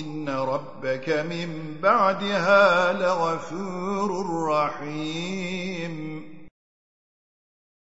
إن ربك من بعدها لغفور رحيم